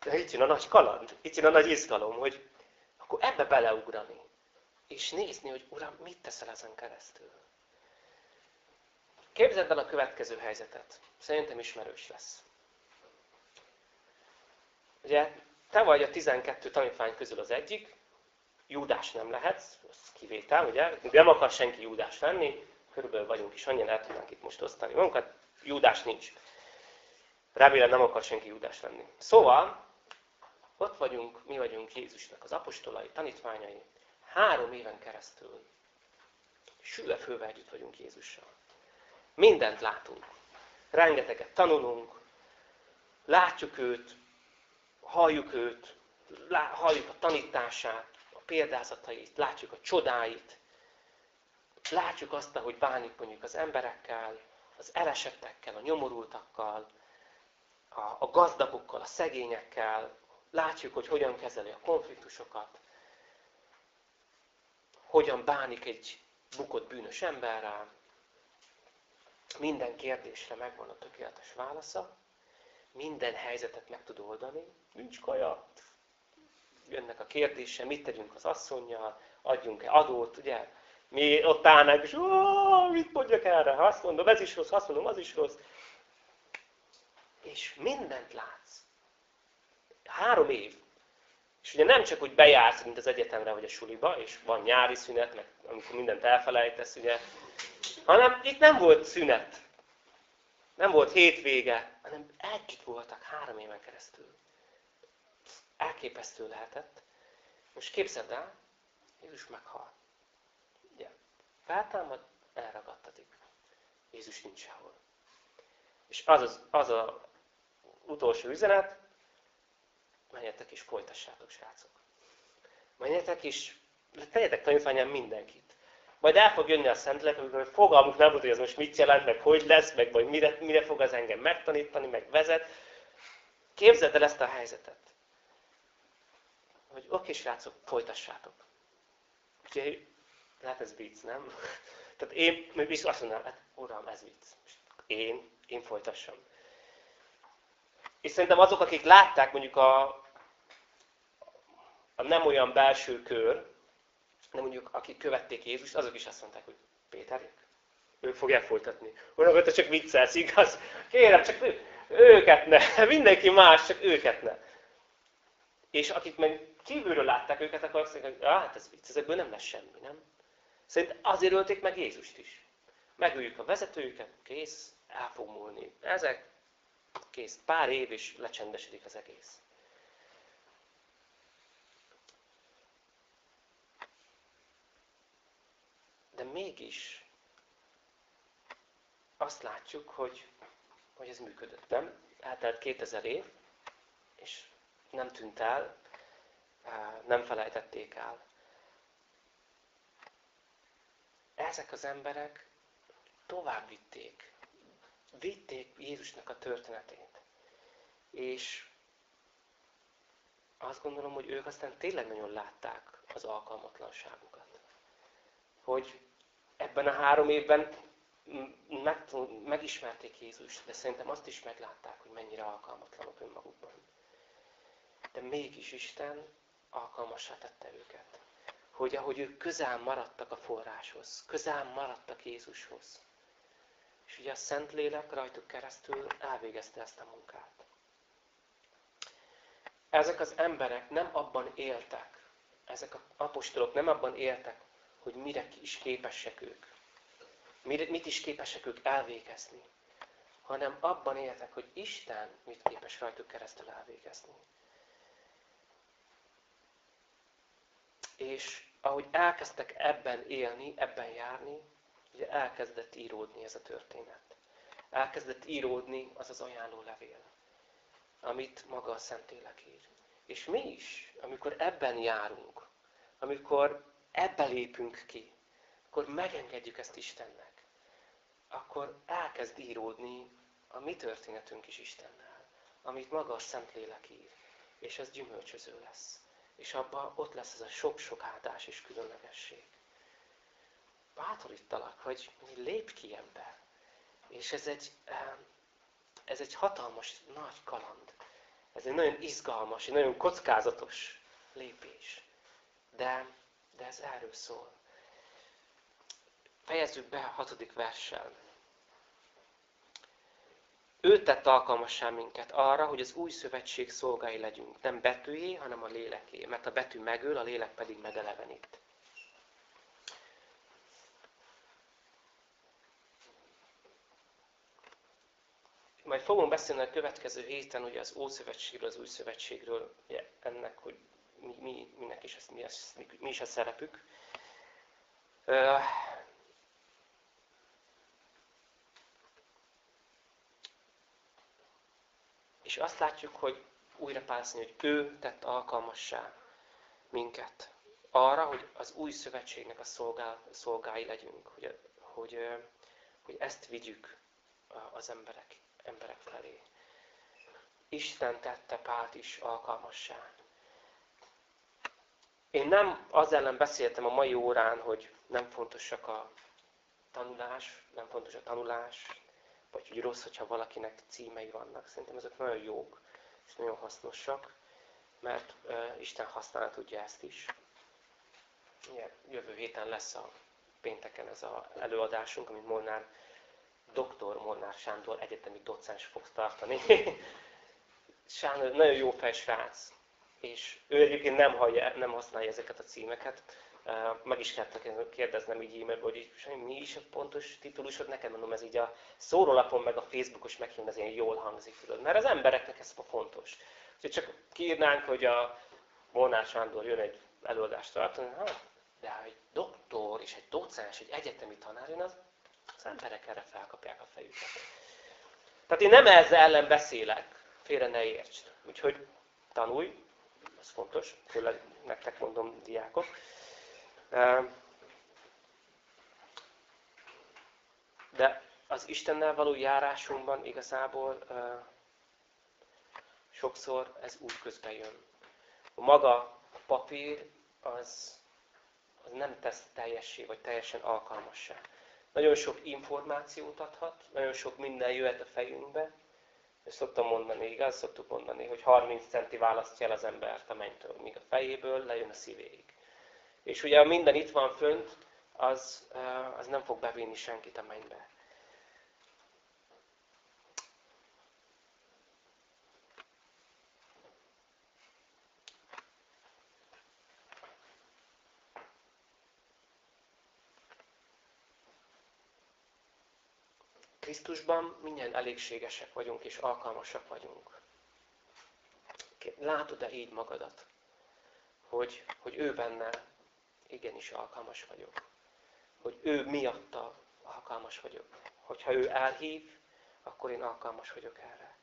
De itt jön a nagy kaland, itt jön a nagy izgalom, hogy akkor ebbe beleugrani. És nézni, hogy Uram, mit teszel ezen keresztül. Képzeld el a következő helyzetet. Szerintem ismerős lesz. Ugye, te vagy a 12 tanítvány közül az egyik, Júdás nem lehetsz, ez kivétel, ugye? Nem akar senki Júdás lenni, körülbelül vagyunk is, annyian el tudnánk itt most osztani magunkat, Júdás nincs. Remélem nem akar senki Júdás lenni. Szóval, ott vagyunk, mi vagyunk Jézusnak az apostolai, tanítványai, három éven keresztül sülle fővel együtt vagyunk Jézussal. Mindent látunk. Rengeteget tanulunk, látjuk őt, halljuk őt, halljuk a tanítását, példázatait, látjuk a csodáit, látjuk azt, hogy bánik mondjuk az emberekkel, az elesettekkel, a nyomorultakkal, a, a gazdagokkal, a szegényekkel, látjuk, hogy hogyan kezeli a konfliktusokat, hogyan bánik egy bukott bűnös emberrel, minden kérdésre megvan a tökéletes válasza, minden helyzetet meg tud oldani, nincs kaja, jönnek a kérdése, mit tegyünk az asszonynal, adjunk-e adót, ugye? Mi ott állnak, és mit mondjak erre? Ha azt mondom, ez is rossz, azt mondom, az is rossz. És mindent látsz. Három év. És ugye nem csak, hogy bejársz, mint az egyetemre vagy a suliba, és van nyári szünet, meg amikor mindent elfelejtesz, ugye, hanem itt nem volt szünet. Nem volt hétvége, hanem együtt voltak három éven keresztül elképesztő lehetett. Most képzeld el, Jézus meghal. Ugye, feltámad, elragadtatik. Jézus nincs sehol. És az az, az a utolsó üzenet, menjetek és folytassátok, srácok. Menjetek és tegyetek tanítványán mindenkit. Majd el fog jönni a Szentlélek, amikor fogalmuk nem volt, hogy ez most mit jelent, meg hogy lesz, meg vagy mire, mire fog az engem megtanítani, meg vezet. Képzeld el ezt a helyzetet hogy oké, srácok, folytassátok. Ugye, hát ez vicc, nem? Tehát én is azt mondanám, hát uram, ez vicc. Én, én folytassam. És szerintem azok, akik látták mondjuk a, a nem olyan belső kör, de mondjuk akik követték Jézust, azok is azt mondták, hogy Péter, ők fogják folytatni. Uram, te csak viccelsz, igaz? Kérem, csak őket ne, mindenki más, csak őket ne. És akik meg kívülről látták őket, akkor azt mondják, hogy hát ez vicc, ezekből nem lesz semmi, nem? Szerint azért ölték meg Jézust is. Megöljük a vezetőjüket, kész, el fog múlni. Ezek, kész, pár év és lecsendesedik az egész. Mégis azt látjuk, hogy, hogy ez működött, nem? Eltelt 2000 év, és nem tűnt el, nem felejtették el. Ezek az emberek tovább vitték, vitték Jézusnak a történetét. És azt gondolom, hogy ők aztán tényleg nagyon látták az alkalmatlanságukat. Hogy ebben a három évben meg, megismerték Jézust, de szerintem azt is meglátták, hogy mennyire alkalmatlanok önmagukban. De mégis Isten alkalmassá tette őket. Hogy ahogy ők közel maradtak a forráshoz, közel maradtak Jézushoz. És ugye a Szentlélek rajtuk keresztül elvégezte ezt a munkát. Ezek az emberek nem abban éltek, ezek az apostolok nem abban éltek, hogy mire is képesek ők. Mit is képesek ők elvégezni. Hanem abban éltek, hogy Isten mit képes rajtuk keresztül elvégezni. És ahogy elkezdtek ebben élni, ebben járni, ugye elkezdett íródni ez a történet. Elkezdett íródni az az ajánló levél, amit maga a Szentlélek ír. És mi is, amikor ebben járunk, amikor ebbe lépünk ki, akkor megengedjük ezt Istennek, akkor elkezd íródni a mi történetünk is Istennel, amit maga a Szentlélek ír, és ez gyümölcsöző lesz és abban ott lesz ez a sok-sok áldás és különlegesség. Bátorítalak, hogy lép ki ebbe. És ez egy, ez egy hatalmas, nagy kaland. Ez egy nagyon izgalmas, egy nagyon kockázatos lépés. De, de ez erről szól. Fejezzük be a hatodik verssel. Ő tett alkalmassá minket arra, hogy az új szövetség szolgái legyünk. Nem betűjé, hanem a léleké. Mert a betű megöl, a lélek pedig megelevenít. Majd fogunk beszélni a következő héten ugye az Ószövetségről, az Új Szövetségről, ugye ennek, hogy mi, mi, minek is, mi, mi, mi is a szerepük. És azt látjuk, hogy újra pálszni, hogy ő tett alkalmassá minket arra, hogy az új szövetségnek a szolgál, szolgái legyünk, hogy, hogy, hogy ezt vigyük az emberek, emberek felé. Isten tette Pált is alkalmassá. Én nem az ellen beszéltem a mai órán, hogy nem fontosak a tanulás, nem fontos a tanulás, vagy hogy rossz, hogyha valakinek címei vannak. Szerintem ezek nagyon jók, és nagyon hasznosak, mert uh, Isten használni tudja ezt is. Ugye, jövő héten lesz a pénteken ez az előadásunk, amit Molnár, doktor Molnár Sándor egyetemi docens fog tartani. Sándor nagyon jó fej srác, és ő egyébként nem, hallja, nem használja ezeket a címeket, meg is kellett kérdeznem így e hogy mi is a pontos titulusod, nekem mondom, ez így a szórólapon meg a Facebookos meghívni, ez jól hangzik, tudod, mert az embereknek ez fontos. Úgyhogy csak kiírnánk, hogy a Molnár Sándor jön egy előadást tartani, hát, de egy doktor és egy docens, egy egyetemi tanár jön, az, az emberek erre felkapják a fejüket. Tehát én nem ezzel ellen beszélek, félre ne érts. Úgyhogy tanulj, ez fontos, főleg nektek mondom, diákok. De az Istennel való járásunkban igazából sokszor ez úgy közben jön. Maga a papír az, az nem tesz teljessé, vagy teljesen alkalmassá. Nagyon sok információt adhat, nagyon sok minden jöhet a fejünkbe, És szoktam mondani, igaz, szoktuk mondani, hogy 30 centi választja el az embert a mennytől, míg a fejéből lejön a szívéig. És ugye, minden itt van fönt, az, eh, az nem fog bevinni senkit a mennybe. Krisztusban minden elégségesek vagyunk és alkalmasak vagyunk. Látod-e így magadat, hogy, hogy ő benne igenis alkalmas vagyok? Hogy ő miatta alkalmas vagyok? Hogyha ő elhív, akkor én alkalmas vagyok erre.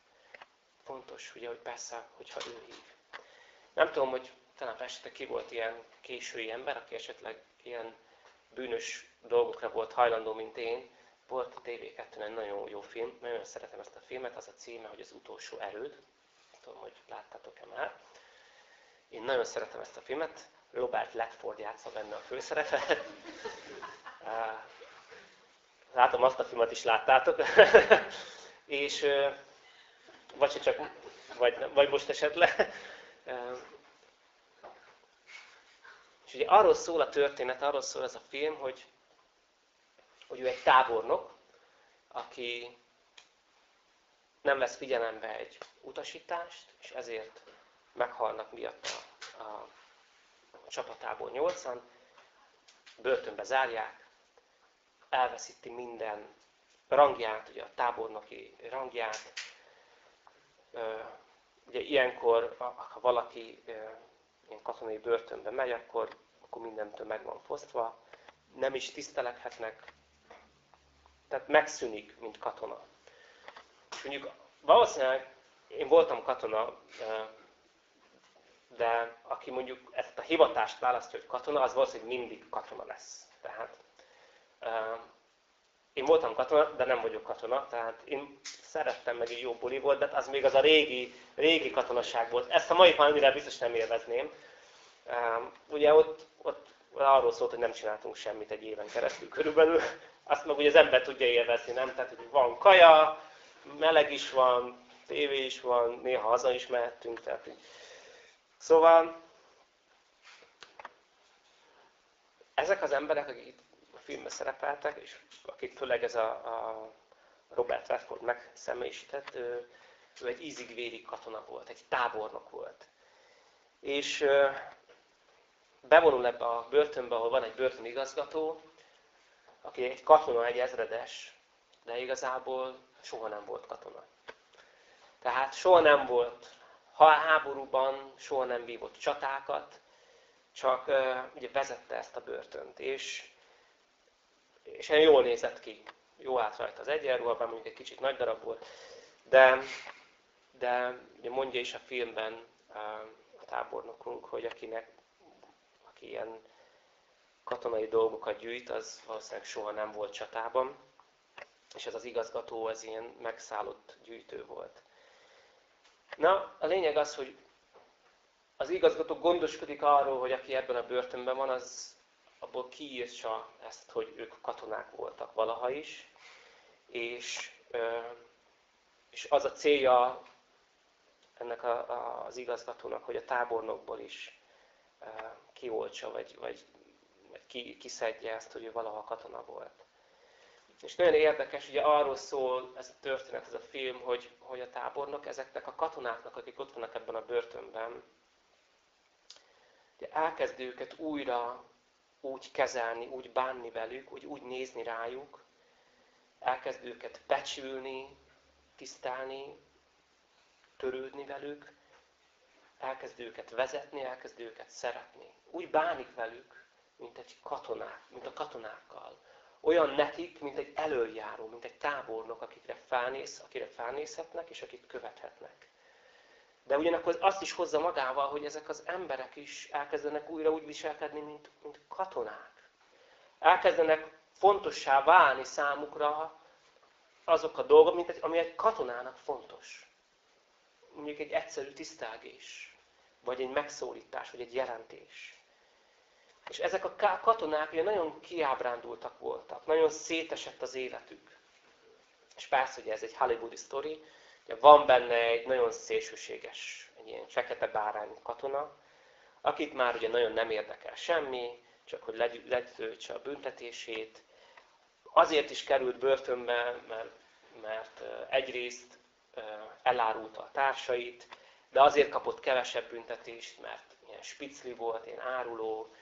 Fontos, ugye, hogy persze, hogyha ő hív. Nem tudom, hogy talán esetleg ki volt ilyen késői ember, aki esetleg ilyen bűnös dolgokra volt hajlandó, mint én, volt a TV2 egy nagyon jó film, nagyon szeretem ezt a filmet, az a címe, hogy az utolsó erőd. Nem tudom, hogy láttátok-e már. Én nagyon szeretem ezt a filmet. Robert Ledford játsza benne a főszerepet. Látom, azt a filmet is láttátok. és vagy csak, vagy, vagy most esetleg. És ugye arról szól a történet, arról szól ez a film, hogy hogy ő egy tábornok, aki nem vesz figyelembe egy utasítást, és ezért meghalnak miatt a, a, a csapatából nyolcan, börtönbe zárják, elveszíti minden rangját, ugye a tábornoki rangját. Ugye ilyenkor, ha valaki ilyen katonai börtönbe megy, akkor, akkor mindentől meg van fosztva, nem is tiszteleghetnek, tehát megszűnik, mint katona. És mondjuk valószínűleg én voltam katona, de aki mondjuk ezt a hivatást választja, hogy katona, az valószínűleg mindig katona lesz. Tehát én voltam katona, de nem vagyok katona, tehát én szerettem, meg egy jó buli volt, de az még az a régi, régi katonaság volt. Ezt a mai annyira biztos nem élvezném. Ugye ott, ott arról szólt, hogy nem csináltunk semmit egy éven keresztül körülbelül, azt meg ugye az ember tudja élvezni, nem? Tehát, hogy van kaja, meleg is van, tévé is van, néha haza is mehetünk. Tehát, hogy... Szóval ezek az emberek, akik itt a filmben szerepeltek, és akik főleg ez a, a Robert Redford megszemélyisített, ő, ő egy ízig-vérig katona volt, egy tábornok volt. És bevonul ebbe a börtönbe, ahol van egy börtönigazgató, aki egy katona, egy ezredes, de igazából soha nem volt katona. Tehát soha nem volt háborúban, soha nem vívott csatákat, csak ugye vezette ezt a börtönt, és, és olyan jól nézett ki. Jó állt rajta az egyenruha, bár mondjuk egy kicsit nagy darab volt, de, de ugye mondja is a filmben a tábornokunk, hogy akinek, aki ilyen katonai dolgokat gyűjt, az valószínűleg soha nem volt csatában, és ez az igazgató az ilyen megszállott gyűjtő volt. Na, a lényeg az, hogy az igazgató gondoskodik arról, hogy aki ebben a börtönben van, az abból kiírtsa ezt, hogy ők katonák voltak valaha is, és, és az a célja ennek a, az igazgatónak, hogy a tábornokból is kioltsa, vagy, vagy ki, kiszedje ezt, hogy ő valaha katona volt. És nagyon érdekes, ugye arról szól ez a történet, ez a film, hogy, hogy a tábornok ezeknek a katonáknak, akik ott vannak ebben a börtönben, ugye elkezdi őket újra úgy kezelni, úgy bánni velük, úgy, úgy nézni rájuk, elkezd őket becsülni, tisztelni, törődni velük, elkezd őket vezetni, elkezd őket szeretni. Úgy bánik velük, mint egy katonák, mint a katonákkal. Olyan nekik, mint egy előjáró, mint egy tábornok, akikre felnéz, akire felnézhetnek, és akit követhetnek. De ugyanakkor azt is hozza magával, hogy ezek az emberek is elkezdenek újra úgy viselkedni, mint, mint katonák. Elkezdenek fontossá válni számukra azok a dolgok, mint egy, ami egy katonának fontos. Mondjuk egy egyszerű tisztelgés, vagy egy megszólítás, vagy egy jelentés. És ezek a katonák ugye nagyon kiábrándultak voltak, nagyon szétesett az életük. És persze, hogy ez egy hollywoodi sztori, Van benne egy nagyon szélsőséges, egy ilyen fekete bárány katona, akit már ugye nagyon nem érdekel semmi, csak hogy letöltse a büntetését. Azért is került börtönbe, mert, mert egyrészt elárulta a társait, de azért kapott kevesebb büntetést, mert ilyen spicli volt, ilyen áruló.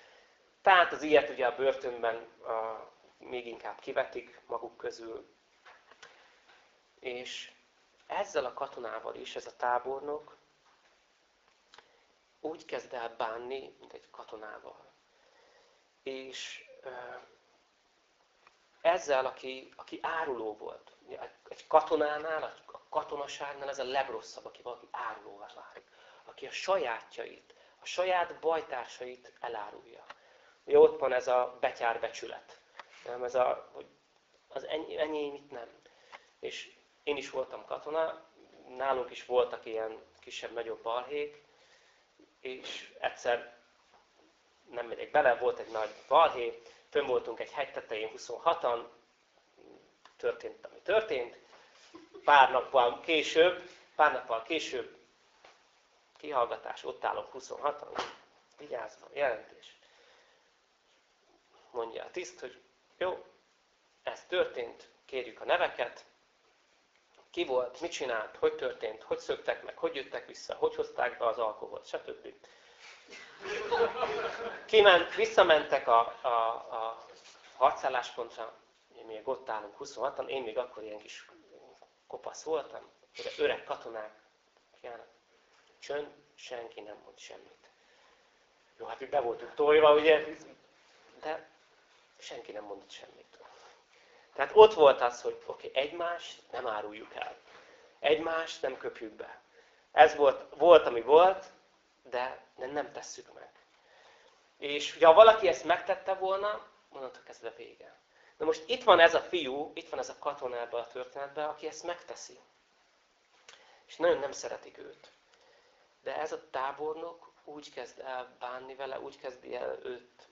Tehát az ilyet ugye a börtönben a, még inkább kivetik maguk közül. És ezzel a katonával is, ez a tábornok, úgy kezd el bánni, mint egy katonával. És ezzel, aki, aki áruló volt, egy katonánál, a katonaságnál ez a legrosszabb, aki valaki árulóvá válik. Aki a sajátjait, a saját bajtársait elárulja. Ugye ott van ez a betyárbecsület. Nem, ez a, hogy az enyém itt nem. És én is voltam katona, nálunk is voltak ilyen kisebb-nagyobb balhék, és egyszer nem megyek bele, volt egy nagy balhé, fönn voltunk egy hegy tetején 26-an, történt, ami történt, pár nappal később, pár nappal később, kihallgatás, ott állok 26-an, vigyázva, jelentés. Mondja a tiszt, hogy jó, ez történt, kérjük a neveket, ki volt, mit csinált, hogy történt, hogy szöktek meg, hogy jöttek vissza, hogy hozták be az alkoholt, stb. Kiment, visszamentek a, a, a harcálláspontra, még ott állunk 26-an, én még akkor ilyen kis kopasz voltam, öreg katonák kiállnak. Csönd, senki nem mond semmit. Jó, hát mi be voltunk tojva, ugye, de senki nem mondott semmit. Tehát ott volt az, hogy oké, okay, egymást nem áruljuk el. Egymást nem köpjük be. Ez volt, volt, ami volt, de, nem tesszük meg. És ha valaki ezt megtette volna, mondhatok kezdve vége. Na most itt van ez a fiú, itt van ez a katona ebben a történetben, aki ezt megteszi. És nagyon nem szeretik őt. De ez a tábornok úgy kezd el bánni vele, úgy kezdi el őt,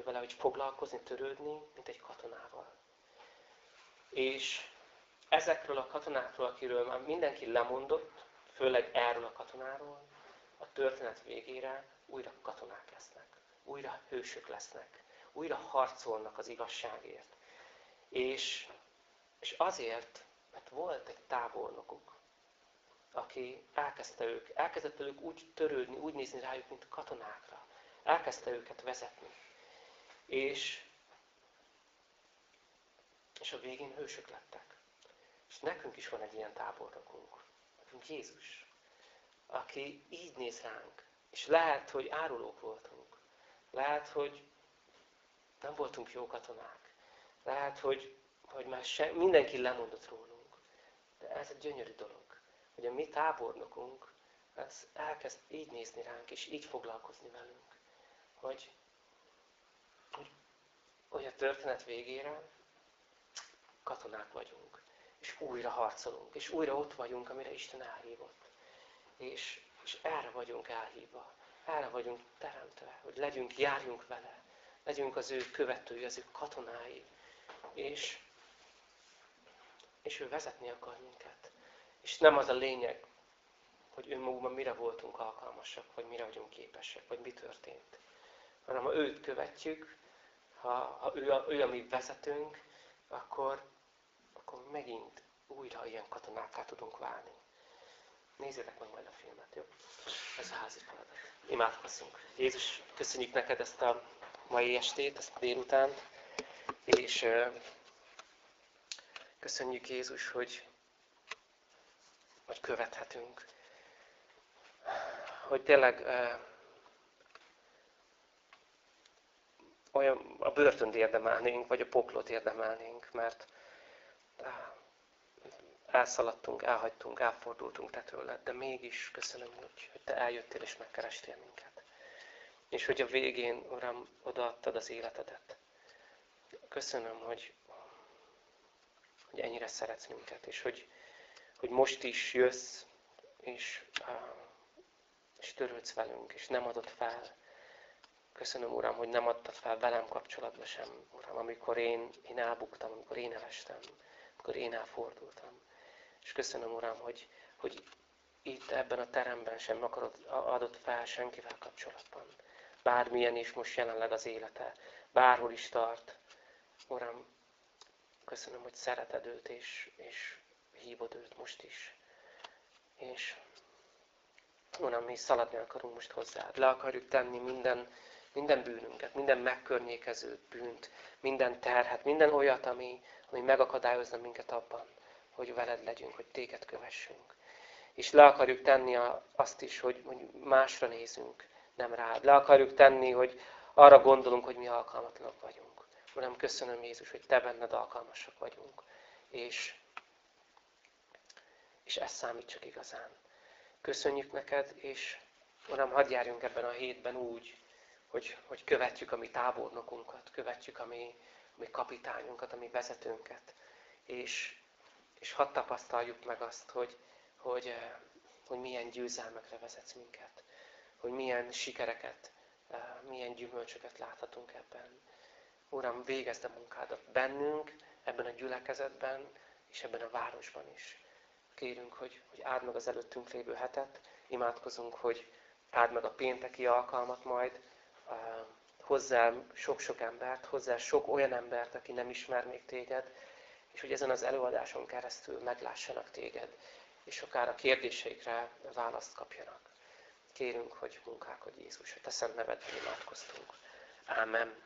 vele, hogy foglalkozni, törődni, mint egy katonával. És ezekről a katonákról, akiről már mindenki lemondott, főleg erről a katonáról, a történet végére újra katonák lesznek. Újra hősök lesznek. Újra harcolnak az igazságért. És, és azért, mert volt egy tábornokuk, aki elkezdte ők, elkezdett ők úgy törődni, úgy nézni rájuk, mint katonákra. Elkezdte őket vezetni. És, és a végén hősök lettek. És nekünk is van egy ilyen tábornokunk. Nekünk Jézus. Aki így néz ránk. És lehet, hogy árulók voltunk. Lehet, hogy nem voltunk jó katonák. Lehet, hogy, hogy már se, mindenki lemondott rólunk. De ez egy gyönyörű dolog, hogy a mi tábornokunk az elkezd így nézni ránk, és így foglalkozni velünk. Hogy, hogy a történet végére katonák vagyunk, és újra harcolunk, és újra ott vagyunk, amire Isten elhívott. És, és erre vagyunk elhívva, erre vagyunk teremtve, hogy legyünk, járjunk vele, legyünk az ő követői, az ő katonái, és, és ő vezetni akar minket. És nem az a lényeg, hogy önmagunkban mire voltunk alkalmasak, vagy mire vagyunk képesek, vagy mi történt. Hanem ha őt követjük, ha, ha ő, a, ő a mi vezetőnk, akkor, akkor megint újra ilyen katonákká tudunk válni. Nézzétek meg majd a filmet, jó? Ez a házi feladat. Imádkozzunk. Jézus, köszönjük neked ezt a mai estét, ezt a délutánt. És köszönjük Jézus, hogy, hogy követhetünk. Hogy tényleg olyan a börtönt érdemelnénk, vagy a poklot érdemelnénk, mert elszaladtunk, elhagytunk, elfordultunk te tőled, de mégis köszönöm, hogy, hogy te eljöttél és megkerestél minket. És hogy a végén, Uram, odaadtad az életedet. Köszönöm, hogy, hogy ennyire szeretsz minket, és hogy, hogy most is jössz, és, és törődsz velünk, és nem adod fel. Köszönöm, Uram, hogy nem adtad fel velem kapcsolatban sem, Uram, amikor én, én elbuktam, amikor én elestem, amikor én elfordultam. És köszönöm, Uram, hogy, hogy itt ebben a teremben sem akarod adott fel senkivel kapcsolatban. Bármilyen is most jelenleg az élete, bárhol is tart. Uram, köszönöm, hogy szereted őt, és, és hívod őt most is. És Uram, mi szaladni akarunk most hozzád. Le akarjuk tenni minden, minden bűnünket, minden megkörnyékező bűnt, minden terhet, minden olyat, ami, ami megakadályozna minket abban, hogy veled legyünk, hogy téged kövessünk. És le akarjuk tenni azt is, hogy, hogy másra nézünk, nem rád. Le akarjuk tenni, hogy arra gondolunk, hogy mi alkalmatlanok vagyunk. Uram, köszönöm Jézus, hogy Te benned alkalmasak vagyunk. És, és ez számít csak igazán. Köszönjük neked, és Uram, hadd járjunk ebben a hétben úgy, hogy, hogy követjük a mi tábornokunkat, követjük a mi, a mi kapitányunkat, a mi vezetőnket, és, és hadd tapasztaljuk meg azt, hogy, hogy, eh, hogy milyen győzelmekre vezetsz minket, hogy milyen sikereket, eh, milyen gyümölcsöket láthatunk ebben. Uram, végezd a munkádat bennünk, ebben a gyülekezetben, és ebben a városban is. Kérünk, hogy, hogy áld meg az előttünk lévő hetet, imádkozunk, hogy áld meg a pénteki alkalmat majd, hozzá sok-sok embert, hozzá sok olyan embert, aki nem ismer még téged, és hogy ezen az előadáson keresztül meglássanak téged, és akár a kérdéseikre választ kapjanak. Kérünk, hogy munkálkodj Jézus, a te szent nevedben imádkoztunk. Ámen.